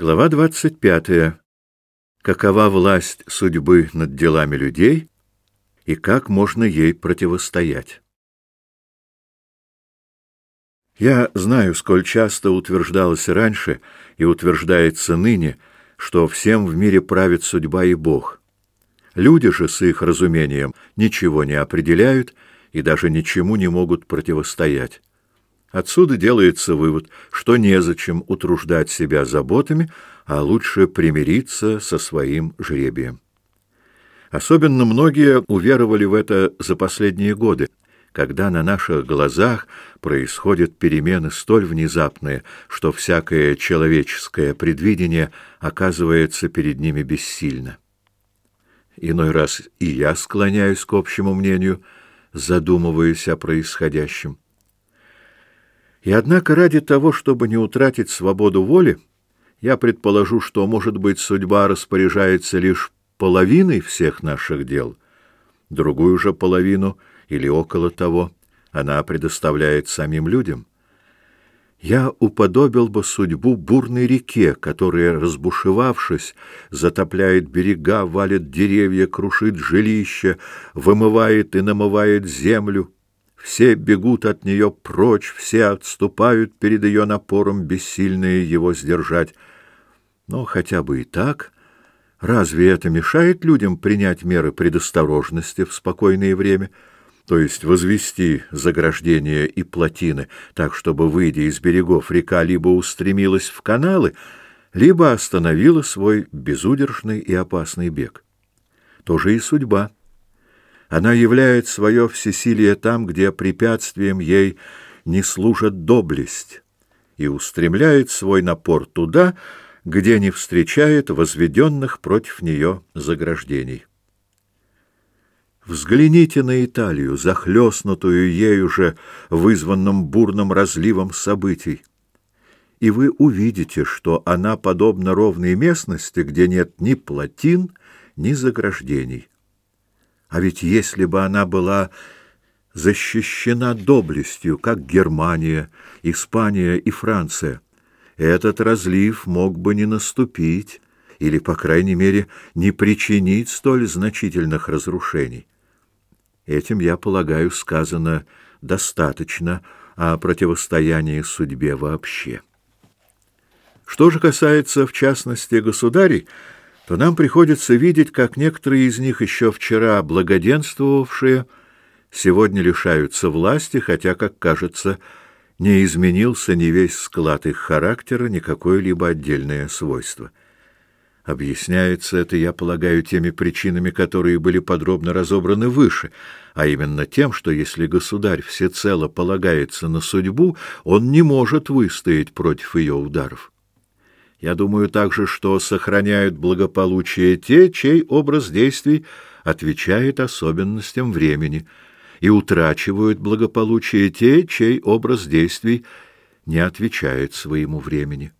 Глава 25. Какова власть судьбы над делами людей и как можно ей противостоять? Я знаю, сколь часто утверждалось раньше и утверждается ныне, что всем в мире правит судьба и Бог. Люди же с их разумением ничего не определяют и даже ничему не могут противостоять. Отсюда делается вывод, что незачем утруждать себя заботами, а лучше примириться со своим жребием. Особенно многие уверовали в это за последние годы, когда на наших глазах происходят перемены столь внезапные, что всякое человеческое предвидение оказывается перед ними бессильно. Иной раз и я склоняюсь к общему мнению, задумываясь о происходящем. И однако ради того, чтобы не утратить свободу воли, я предположу, что, может быть, судьба распоряжается лишь половиной всех наших дел, другую же половину или около того она предоставляет самим людям. Я уподобил бы судьбу бурной реке, которая, разбушевавшись, затопляет берега, валит деревья, крушит жилища, вымывает и намывает землю, все бегут от нее прочь, все отступают перед ее напором, бессильные его сдержать. Но хотя бы и так, разве это мешает людям принять меры предосторожности в спокойное время, то есть возвести заграждения и плотины, так чтобы, выйдя из берегов, река либо устремилась в каналы, либо остановила свой безудержный и опасный бег? То же и судьба — она являет свое всесилие там, где препятствием ей не служит доблесть, и устремляет свой напор туда, где не встречает возведенных против нее заграждений. Взгляните на Италию, захлестнутую ею же вызванным бурным разливом событий, и вы увидите, что она подобна ровной местности, где нет ни плотин, ни заграждений. А ведь если бы она была защищена доблестью, как Германия, Испания и Франция, этот разлив мог бы не наступить или, по крайней мере, не причинить столь значительных разрушений. Этим, я полагаю, сказано достаточно о противостоянии судьбе вообще. Что же касается, в частности, государей, то нам приходится видеть, как некоторые из них, еще вчера благоденствовавшие, сегодня лишаются власти, хотя, как кажется, не изменился ни весь склад их характера, ни какое-либо отдельное свойство. Объясняется это, я полагаю, теми причинами, которые были подробно разобраны выше, а именно тем, что если государь всецело полагается на судьбу, он не может выстоять против ее ударов. Я думаю также, что сохраняют благополучие те, чей образ действий отвечает особенностям времени, и утрачивают благополучие те, чей образ действий не отвечает своему времени.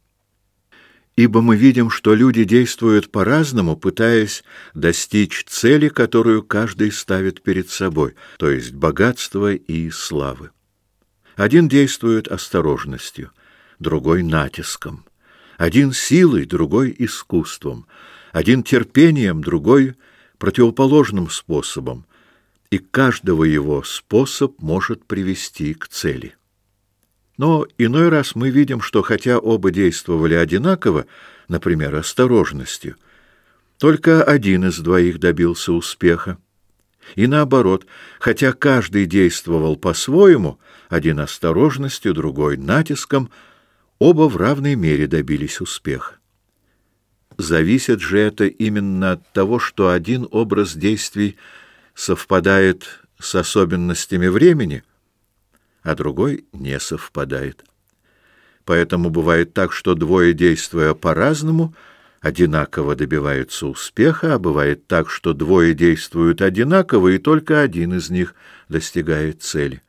Ибо мы видим, что люди действуют по-разному, пытаясь достичь цели, которую каждый ставит перед собой, то есть богатства и славы. Один действует осторожностью, другой — натиском. Один силой, другой искусством, один терпением, другой противоположным способом, и каждого его способ может привести к цели. Но иной раз мы видим, что хотя оба действовали одинаково, например, осторожностью, только один из двоих добился успеха. И наоборот, хотя каждый действовал по-своему, один осторожностью, другой натиском – Оба в равной мере добились успеха. Зависит же это именно от того, что один образ действий совпадает с особенностями времени, а другой не совпадает. Поэтому бывает так, что двое, действуя по-разному, одинаково добиваются успеха, а бывает так, что двое действуют одинаково, и только один из них достигает цели.